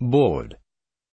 board.